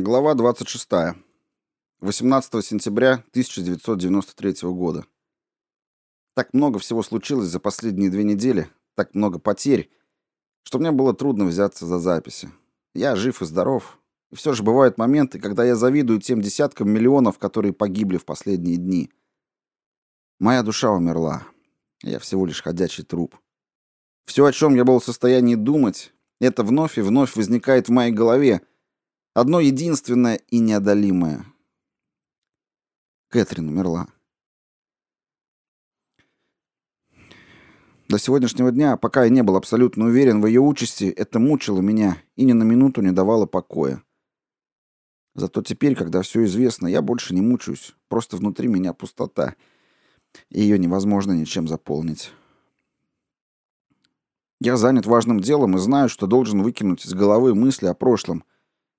Глава 26. 18 сентября 1993 года. Так много всего случилось за последние две недели, так много потерь, что мне было трудно взяться за записи. Я жив и здоров, и все же бывают моменты, когда я завидую тем десяткам миллионов, которые погибли в последние дни. Моя душа умерла. Я всего лишь ходячий труп. Все, о чем я был в состоянии думать, это вновь и вновь возникает в моей голове, Одно единственное и неодолимое. Кэтрин умерла. До сегодняшнего дня, пока я не был абсолютно уверен в ее участи, это мучило меня и ни на минуту не давало покоя. Зато теперь, когда все известно, я больше не мучаюсь. Просто внутри меня пустота, и ее невозможно ничем заполнить. Я занят важным делом и знаю, что должен выкинуть из головы мысли о прошлом —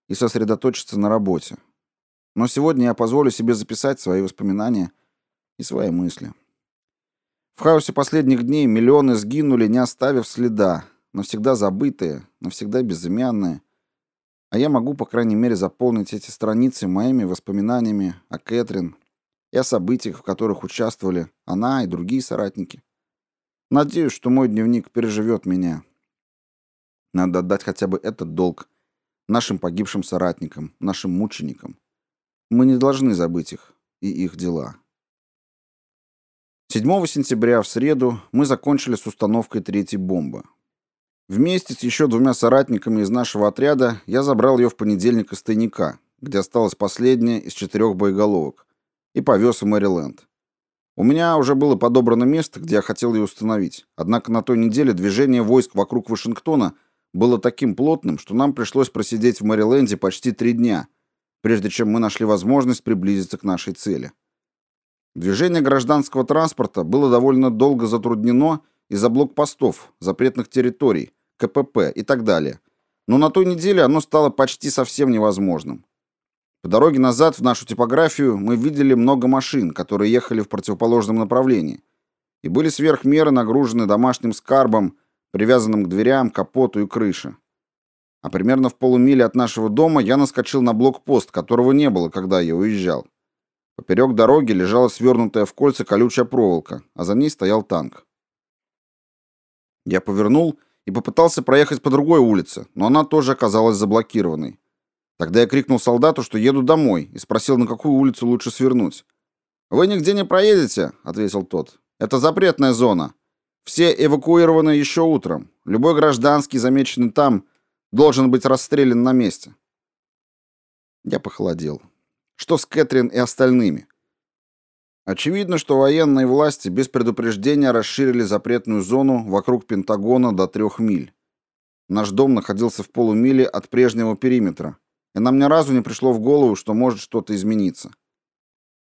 и сосредоточиться на работе. Но сегодня я позволю себе записать свои воспоминания и свои мысли. В хаосе последних дней миллионы сгинули, не оставив следа, навсегда забытые, навсегда безымянные. А я могу, по крайней мере, заполнить эти страницы моими воспоминаниями о Кэтрин и о событиях, в которых участвовали она и другие соратники. Надеюсь, что мой дневник переживет меня. Надо отдать хотя бы этот долг нашим погибшим соратникам, нашим мученикам. Мы не должны забыть их и их дела. 7 сентября в среду мы закончили с установкой третьей бомбы. Вместе с еще двумя соратниками из нашего отряда я забрал ее в понедельник из тайника, где осталась последняя из четырех боеголовок, и повез в Мэриленд. У меня уже было подобрано место, где я хотел ее установить, однако на той неделе движение войск вокруг Вашингтона – было таким плотным, что нам пришлось просидеть в Мэриленде почти три дня, прежде чем мы нашли возможность приблизиться к нашей цели. Движение гражданского транспорта было довольно долго затруднено из-за блокпостов, запретных территорий, КПП и так далее. Но на той неделе оно стало почти совсем невозможным. По дороге назад в нашу типографию мы видели много машин, которые ехали в противоположном направлении и были сверх меры нагружены домашним скарбом привязанным к дверям, капоту и крыше. А примерно в полумиле от нашего дома я наскочил на блокпост, которого не было, когда я уезжал. Поперек дороги лежала свернутая в кольца колючая проволока, а за ней стоял танк. Я повернул и попытался проехать по другой улице, но она тоже оказалась заблокированной. Тогда я крикнул солдату, что еду домой, и спросил, на какую улицу лучше свернуть. «Вы нигде не проедете», — ответил тот. «Это запретная зона. Все эвакуированы еще утром. Любой гражданский, замеченный там, должен быть расстрелян на месте. Я похолодел. Что с Кэтрин и остальными? Очевидно, что военные власти без предупреждения расширили запретную зону вокруг Пентагона до трех миль. Наш дом находился в полумиле от прежнего периметра, и нам ни разу не пришло в голову, что может что-то измениться.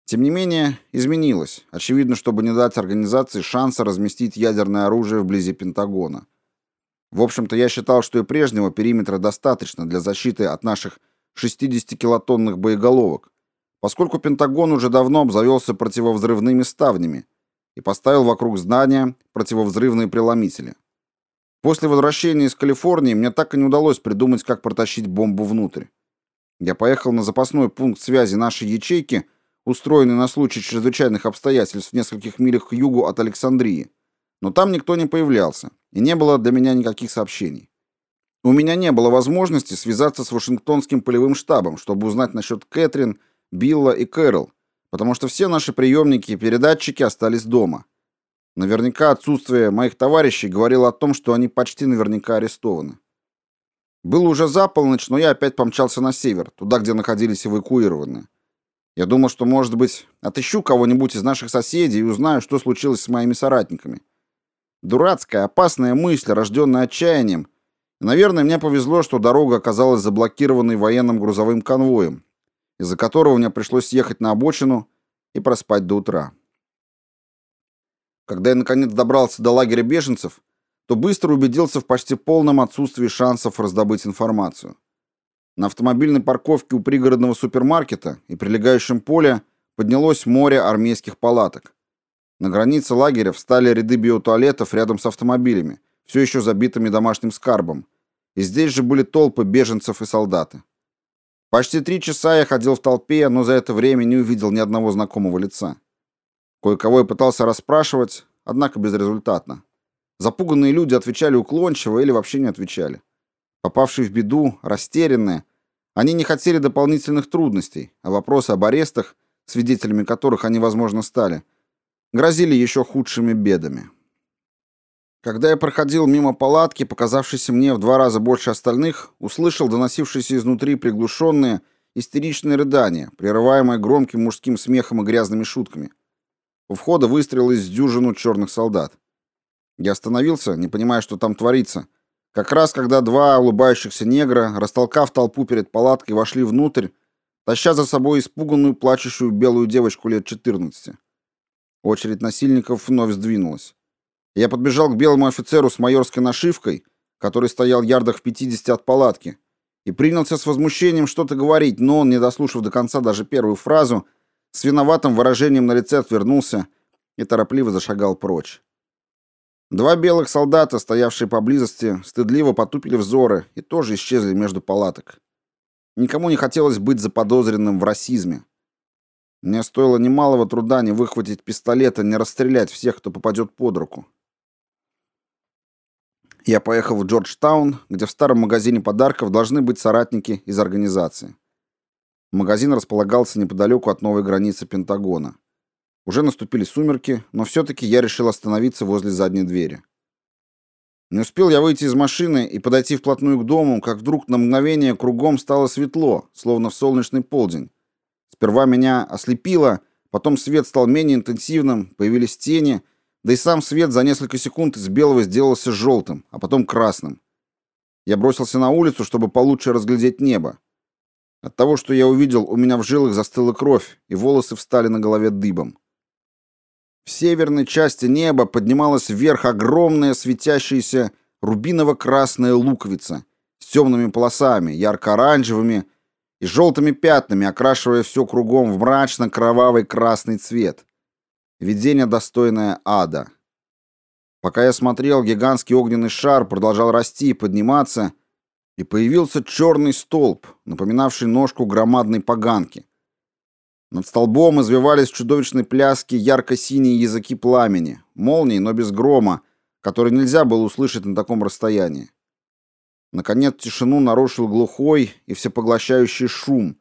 Тем не менее, изменилось, очевидно, чтобы не дать организации шанса разместить ядерное оружие вблизи Пентагона. В общем-то, я считал, что и прежнего периметра достаточно для защиты от наших 60-килотонных боеголовок, поскольку Пентагон уже давно обзавелся противовзрывными ставнями и поставил вокруг здания противовзрывные преломители. После возвращения из Калифорнии мне так и не удалось придумать, как протащить бомбу внутрь. Я поехал на запасной пункт связи нашей ячейки устроенный на случай чрезвычайных обстоятельств в нескольких милях к югу от Александрии. Но там никто не появлялся, и не было для меня никаких сообщений. У меня не было возможности связаться с Вашингтонским полевым штабом, чтобы узнать насчет Кэтрин, Билла и Кэрол, потому что все наши приемники и передатчики остались дома. Наверняка отсутствие моих товарищей говорило о том, что они почти наверняка арестованы. Было уже за полночь, но я опять помчался на север, туда, где находились эвакуированные. Я думал, что, может быть, отыщу кого-нибудь из наших соседей и узнаю, что случилось с моими соратниками. Дурацкая, опасная мысль, рожденная отчаянием. Наверное, мне повезло, что дорога оказалась заблокированной военным грузовым конвоем, из-за которого мне пришлось ехать на обочину и проспать до утра. Когда я наконец добрался до лагеря беженцев, то быстро убедился в почти полном отсутствии шансов раздобыть информацию. На автомобильной парковке у пригородного супермаркета и прилегающем поле поднялось море армейских палаток. На границе лагеря встали ряды биотуалетов рядом с автомобилями, все еще забитыми домашним скарбом. И здесь же были толпы беженцев и солдаты. Почти три часа я ходил в толпе, но за это время не увидел ни одного знакомого лица. Кое-кого я пытался расспрашивать, однако безрезультатно. Запуганные люди отвечали уклончиво или вообще не отвечали. Попавшие в беду, растерянные, они не хотели дополнительных трудностей, а вопросы об арестах, свидетелями которых они, возможно, стали, грозили еще худшими бедами. Когда я проходил мимо палатки, показавшейся мне в два раза больше остальных, услышал доносившиеся изнутри приглушенные, истеричные рыдания, прерываемые громким мужским смехом и грязными шутками. У входа выстрелил из дюжину черных солдат. Я остановился, не понимая, что там творится. Как раз когда два улыбающихся негра, растолкав толпу перед палаткой, вошли внутрь, таща за собой испуганную, плачущую белую девочку лет 14. Очередь насильников вновь сдвинулась. Я подбежал к белому офицеру с майорской нашивкой, который стоял ярдах в 50 от палатки, и принялся с возмущением что-то говорить, но он, не дослушав до конца даже первую фразу, с виноватым выражением на лице отвернулся и торопливо зашагал прочь. Два белых солдата, стоявшие поблизости, стыдливо потупили взоры и тоже исчезли между палаток. Никому не хотелось быть заподозренным в расизме. Мне стоило немалого труда не выхватить пистолет и не расстрелять всех, кто попадет под руку. Я поехал в Джорджтаун, где в старом магазине подарков должны быть соратники из организации. Магазин располагался неподалеку от новой границы Пентагона. Уже наступили сумерки, но все-таки я решил остановиться возле задней двери. Не успел я выйти из машины и подойти вплотную к дому, как вдруг на мгновение кругом стало светло, словно в солнечный полдень. Сперва меня ослепило, потом свет стал менее интенсивным, появились тени — да и сам свет за несколько секунд из белого сделался желтым, а потом красным. Я бросился на улицу, чтобы получше разглядеть небо. От того, что я увидел, у меня в жилах застыла кровь, и волосы встали на голове дыбом. В северной части неба поднималась вверх огромная светящаяся рубиново-красная луковица с темными полосами, ярко-оранжевыми и желтыми пятнами, окрашивая все кругом в мрачно-кровавый красный цвет. Видение, достойное ада. Пока я смотрел, гигантский огненный шар продолжал расти и подниматься, и появился черный столб, напоминавший ножку громадной поганки. Над столбом извивались в чудовищной пляске ярко-синие языки пламени, молнии, но без грома, который нельзя было услышать на таком расстоянии. Наконец тишину нарушил глухой и всепоглощающий шум,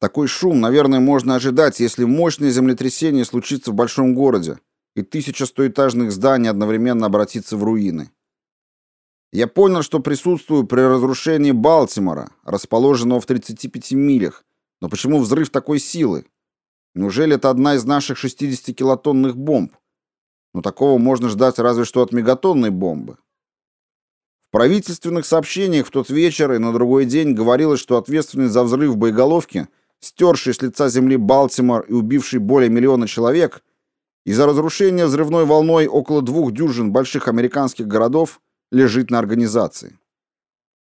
такой шум, наверное, можно ожидать, если мощное землетрясение случится в большом городе, и тысяча стоэтажных зданий одновременно обратится в руины. Я понял, что присутствую при разрушении Балтимора, расположенного в 35 милях. Но почему взрыв такой силы? Неужели это одна из наших 60-килотонных бомб? Но такого можно ждать разве что от мегатонной бомбы. В правительственных сообщениях в тот вечер и на другой день говорилось, что ответственность за взрыв боеголовки стерший с лица земли Балтимор и убивший более миллиона человек, из-за разрушения взрывной волной около двух дюжин больших американских городов лежит на организации.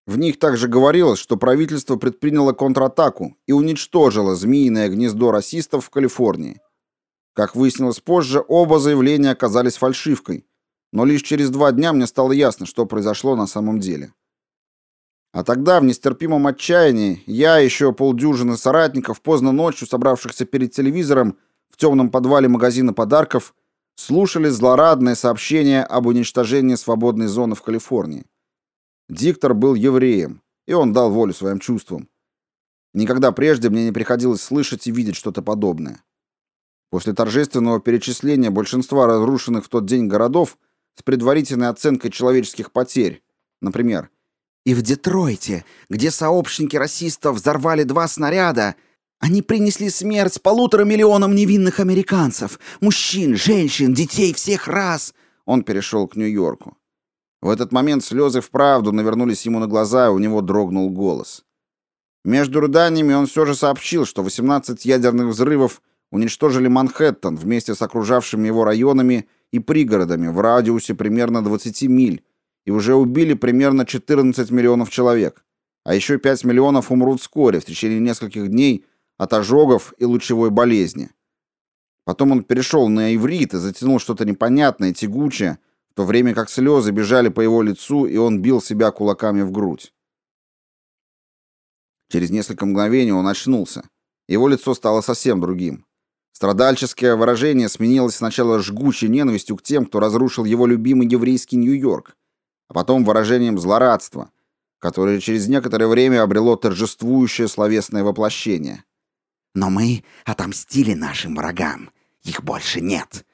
В них также говорилось, что правительство предприняло контратаку и уничтожило змеиное гнездо расистов в Калифорнии. Как выяснилось позже, оба заявления оказались фальшивкой, но лишь через два дня мне стало ясно, что произошло на самом деле. А тогда, в нестерпимом отчаянии, я и еще полдюжины соратников, поздно ночью собравшихся перед телевизором в темном подвале магазина подарков, слушали злорадное сообщение об уничтожении свободной зоны в Калифорнии. Диктор был евреем, и он дал волю своим чувствам. Никогда прежде мне не приходилось слышать и видеть что-то подобное. После торжественного перечисления большинства разрушенных в тот день городов с предварительной оценкой человеческих потерь, например, и в Детройте, где сообщники расистов взорвали два снаряда, они принесли смерть полутора миллионам невинных американцев, мужчин, женщин, детей всех рас. Он перешел к Нью-Йорку. В этот момент слезы вправду навернулись ему на глаза, и у него дрогнул голос. Между рыданиями он все же сообщил, что 18 ядерных взрывов уничтожили Манхэттен вместе с окружавшими его районами и пригородами в радиусе примерно 20 миль, и уже убили примерно 14 миллионов человек, а еще 5 миллионов умрут вскоре, в течение нескольких дней, от ожогов и лучевой болезни. Потом он перешел на иврит и затянул что-то непонятное, тягучее, в то время как слезы бежали по его лицу, и он бил себя кулаками в грудь. Через несколько мгновений он очнулся. Его лицо стало совсем другим. Страдальческое выражение сменилось сначала жгучей ненавистью к тем, кто разрушил его любимый еврейский Нью-Йорк, а потом выражением злорадства, которое через некоторое время обрело торжествующее словесное воплощение. «Но мы отомстили нашим врагам. Их больше нет.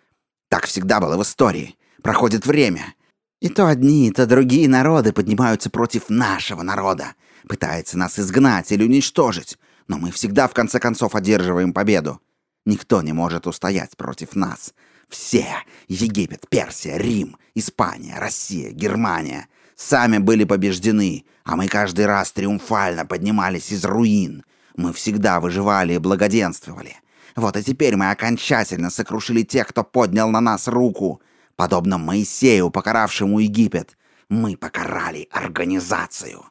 Так всегда было в истории. Проходит время. И то одни, то другие народы поднимаются против нашего народа, пытаются нас изгнать или уничтожить, но мы всегда в конце концов одерживаем победу. Никто не может устоять против нас. Все — Египет, Персия, Рим, Испания, Россия, Германия — сами были побеждены, а мы каждый раз триумфально поднимались из руин. Мы всегда выживали и благоденствовали. Вот и теперь мы окончательно сокрушили тех, кто поднял на нас руку. Подобно Моисею, покаравшему Египет, мы покарали организацию.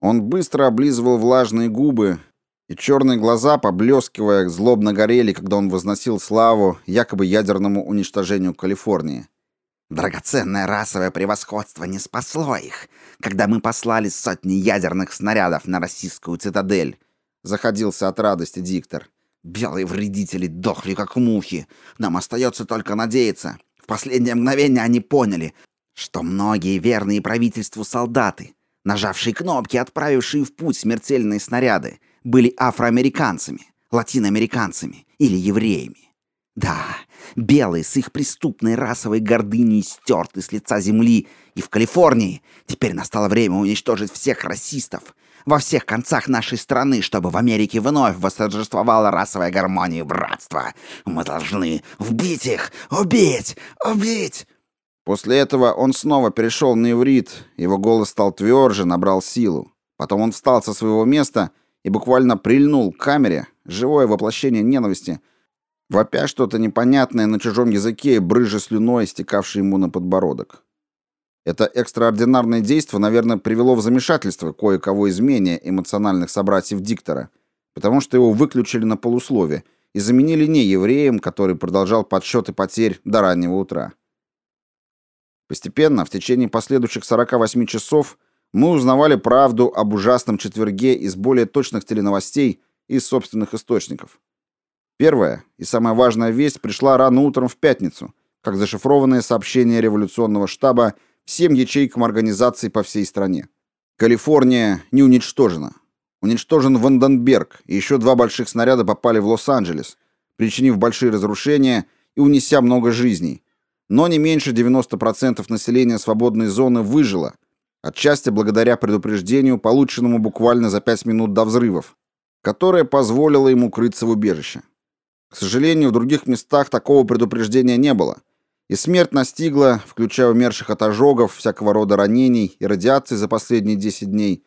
Он быстро облизывал влажные губы, и черные глаза, поблескивая, злобно горели, когда он возносил славу якобы ядерному уничтожению Калифорнии. Драгоценное расовое превосходство не спасло их, когда мы послали сотни ядерных снарядов на российскую цитадель. Заходился от радости диктор. Белые вредители дохли, как мухи. Нам остается только надеяться. В последнее мгновение они поняли, что многие верные правительству солдаты, нажавшие кнопки, отправившие в путь смертельные снаряды, были афроамериканцами, латиноамериканцами или евреями. Да, белые с их преступной расовой гордыней стерты с лица земли, и в Калифорнии теперь настало время уничтожить всех расистов во всех концах нашей страны, чтобы в Америке вновь восторжествовала расовая гармония и братство. Мы должны убить их! Убить! Убить!» После этого он снова перешел на иврит, его голос стал тверже, набрал силу. Потом он встал со своего места — и буквально прильнул к камере, живое воплощение ненависти, вопя что-то непонятное на чужом языке и брыжа слюной, стекавшей ему на подбородок. Это экстраординарное действо, наверное, привело в замешательство кое-кого из менее эмоциональных собратьев диктора, потому что его выключили на полуслове и заменили не евреем, который продолжал подсчеты потерь до раннего утра. Постепенно, в течение последующих 48 часов, мы узнавали правду об ужасном четверге из более точных теленовостей и собственных источников. Первая и самая важная весть пришла рано утром в пятницу, как зашифрованное сообщение революционного штаба всем ячейкам организаций по всей стране. Калифорния не уничтожена. Уничтожен Ванденберг, и еще два больших снаряда попали в Лос-Анджелес, причинив большие разрушения и унеся много жизней. Но не меньше 90% населения свободной зоны выжило, отчасти благодаря предупреждению, полученному буквально за пять минут до взрывов, которое позволило ему укрыться в убежище. К сожалению, в других местах такого предупреждения не было, и смерть настигла, включая умерших от ожогов, всякого рода ранений и радиации за последние 10 дней,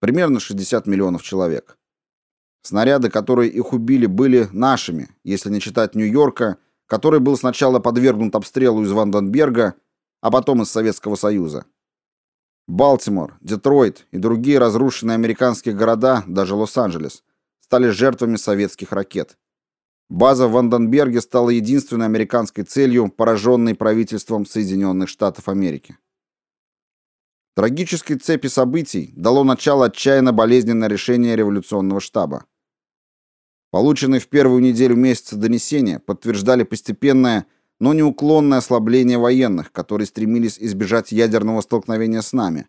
примерно 60 миллионов человек. Снаряды, которые их убили, были нашими, если не считать Нью-Йорка, который был сначала подвергнут обстрелу из Ванденберга, а потом из Советского Союза. Балтимор, Детройт и другие разрушенные американские города, даже Лос-Анджелес, стали жертвами советских ракет. База в Ванденберге стала единственной американской целью, пораженной правительством Соединенных Штатов Америки. Трагической цепи событий дало начало отчаянно болезненное решение революционного штаба. Полученные в первую неделю месяца донесения подтверждали постепенное но неуклонное ослабление военных, которые стремились избежать ядерного столкновения с нами,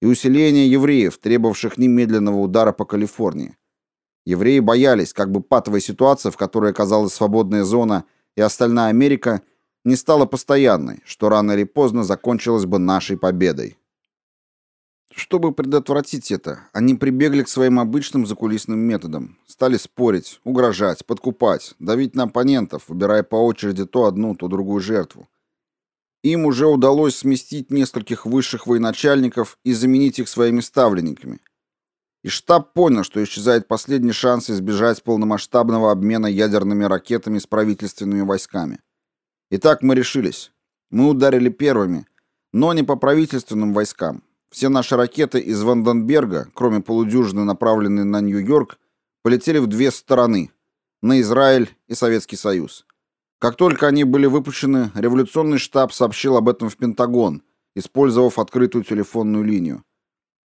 и усиление евреев, требовавших немедленного удара по Калифорнии. Евреи боялись, как бы патовая ситуация, в которой оказалась свободная зона и остальная Америка, не стала постоянной, что рано или поздно закончилось бы нашей победой. Чтобы предотвратить это, они прибегли к своим обычным закулисным методам. Стали спорить, угрожать, подкупать, давить на оппонентов, выбирая по очереди то одну, то другую жертву. Им уже удалось сместить нескольких высших военачальников и заменить их своими ставленниками. И штаб понял, что исчезает последний шанс избежать полномасштабного обмена ядерными ракетами с правительственными войсками. Итак, мы решились. Мы ударили первыми, но не по правительственным войскам, все наши ракеты из Ванденберга, кроме полудюжины, направленные на Нью-Йорк, полетели в две стороны – на Израиль и Советский Союз. Как только они были выпущены, революционный штаб сообщил об этом в Пентагон, использовав открытую телефонную линию.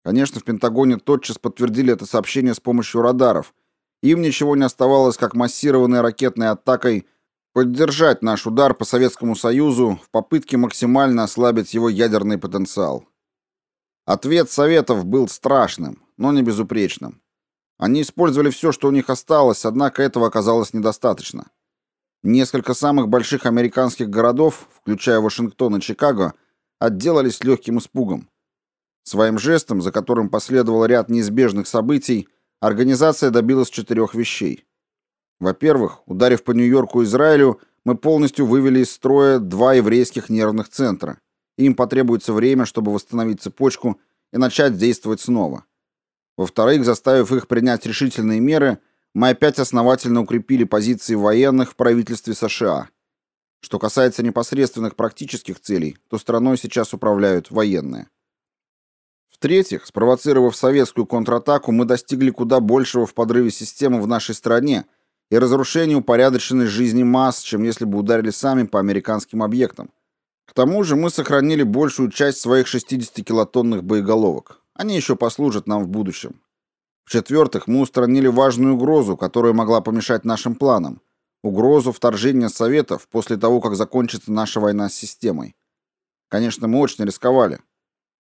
Конечно, в Пентагоне тотчас подтвердили это сообщение с помощью радаров. Им ничего не оставалось, как массированной ракетной атакой поддержать наш удар по Советскому Союзу в попытке максимально ослабить его ядерный потенциал. Ответ Советов был страшным, но не безупречным. Они использовали все, что у них осталось, однако этого оказалось недостаточно. Несколько самых больших американских городов, включая Вашингтон и Чикаго, отделались легким испугом. Своим жестом, за которым последовал ряд неизбежных событий, организация добилась четырех вещей. Во-первых, ударив по Нью-Йорку и Израилю, мы полностью вывели из строя два еврейских нервных центра. Им потребуется время, чтобы восстановить цепочку и начать действовать снова. Во-вторых, заставив их принять решительные меры, мы опять основательно укрепили позиции военных в правительстве США. Что касается непосредственных практических целей, то страной сейчас управляют военные. В-третьих, спровоцировав советскую контратаку, мы достигли куда большего в подрыве системы в нашей стране и разрушении упорядоченной жизни масс, чем если бы ударили сами по американским объектам. К тому же мы сохранили большую часть своих 60-килотонных боеголовок. Они еще послужат нам в будущем. В-четвертых, мы устранили важную угрозу, которая могла помешать нашим планам. Угрозу вторжения Советов после того, как закончится наша война с системой. Конечно, мы очень рисковали.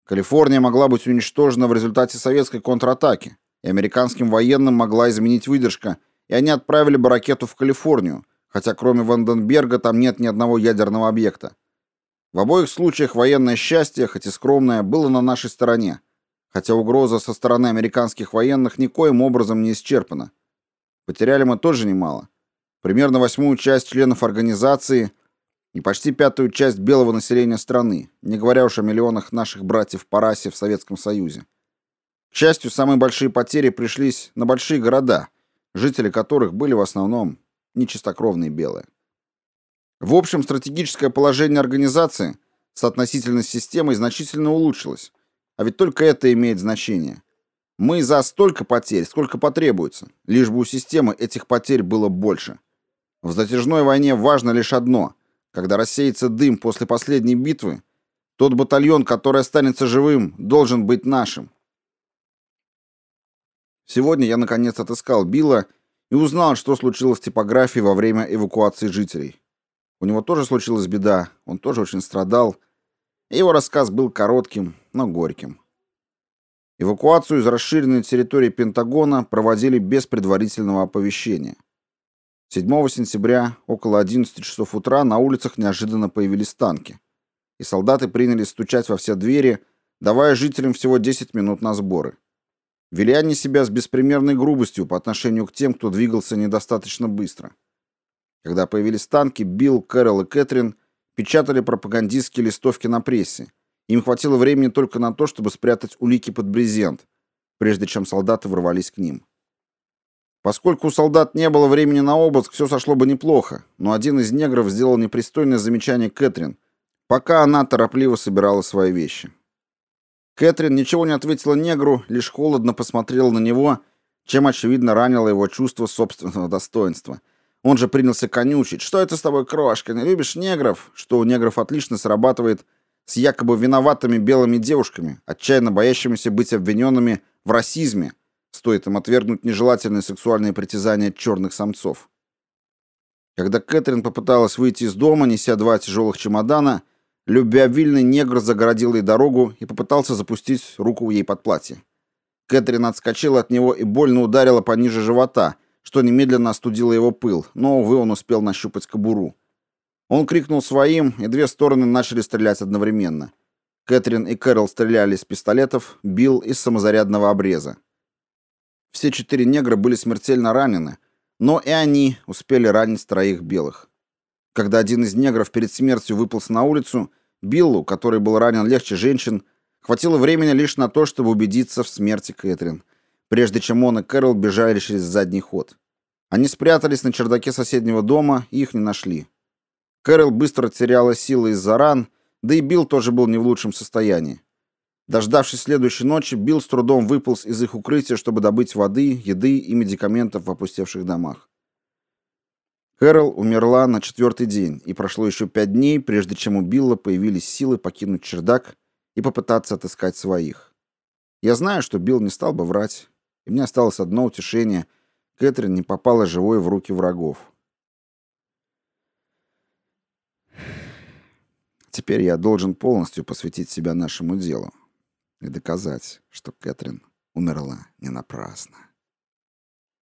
Калифорния могла быть уничтожена в результате советской контратаки, и американским военным могла изменить выдержка, и они отправили бы ракету в Калифорнию, хотя кроме Ванденберга там нет ни одного ядерного объекта. В обоих случаях военное счастье, хоть и скромное, было на нашей стороне, хотя угроза со стороны американских военных никоим образом не исчерпана. Потеряли мы тоже немало. Примерно восьмую часть членов организации и почти пятую часть белого населения страны, не говоря уж о миллионах наших братьев по расе в Советском Союзе. К счастью, самые большие потери пришлись на большие города, жители которых были в основном нечистокровные белые. В общем, стратегическое положение организации с относительной системой значительно улучшилось, а ведь только это имеет значение. Мы за столько потерь, сколько потребуется, лишь бы у системы этих потерь было больше. В затяжной войне важно лишь одно когда рассеется дым после последней битвы, тот батальон, который останется живым, должен быть нашим. Сегодня я наконец отыскал Билла и узнал, что случилось в типографии во время эвакуации жителей. У него тоже случилась беда, он тоже очень страдал. Его рассказ был коротким, но горьким. Эвакуацию из расширенной территории Пентагона проводили без предварительного оповещения. 7 сентября около 11 часов утра на улицах неожиданно появились танки, и солдаты принялись стучать во все двери, давая жителям всего 10 минут на сборы. Вели они себя с беспримерной грубостью по отношению к тем, кто двигался недостаточно быстро. Когда появились танки, Билл, Кэрол и Кэтрин печатали пропагандистские листовки на прессе. Им хватило времени только на то, чтобы спрятать улики под брезент, прежде чем солдаты ворвались к ним. Поскольку у солдат не было времени на обыск, все сошло бы неплохо, но один из негров сделал непристойное замечание Кэтрин, пока она торопливо собирала свои вещи. Кэтрин ничего не ответила негру, лишь холодно посмотрела на него, чем очевидно ранило его чувство собственного достоинства. Он же принялся конючить: "Что это с тобой, крошка? Не любишь негров?" Что у негров отлично срабатывает с якобы виноватыми белыми девушками, отчаянно боящимися быть обвиненными в расизме Стоит им отвергнуть нежелательные сексуальные притязания черных самцов. Когда Кэтрин попыталась выйти из дома, неся два тяжелых чемодана, любвеобильный негр загородил ей дорогу и попытался запустить руку ей под платье. Кэтрин отскочила от него и больно ударила пониже живота, что немедленно остудило его пыл, но, увы, он успел нащупать кобуру. Он крикнул своим, и две стороны начали стрелять одновременно. Кэтрин и Кэрол стреляли из пистолетов, Билл из самозарядного обреза. Все четыре негра были смертельно ранены, но и они успели ранить троих белых. Когда один из негров перед смертью выполз на улицу, Биллу, который был ранен легче женщин, хватило времени лишь на то, чтобы убедиться в смерти Кэтрин, прежде чем он и Кэрол бежали через задний ход. Они спрятались на чердаке соседнего дома и их не нашли. Кэрол быстро теряла силы из-за ран, да и Билл тоже был не в лучшем состоянии. Дождавшись следующей ночи, Билл с трудом выполз из их укрытия, чтобы добыть воды, еды и медикаментов в опустевших домах. Кэрол умерла на четвертый день, и прошло еще пять дней, прежде чем у Билла появились силы покинуть чердак и попытаться отыскать своих. Я знаю, что Билл не стал бы врать, и мне осталось одно утешение — Кэтрин не попала живой в руки врагов. Теперь я должен полностью посвятить себя нашему делу и доказать, что Кэтрин умерла не напрасно.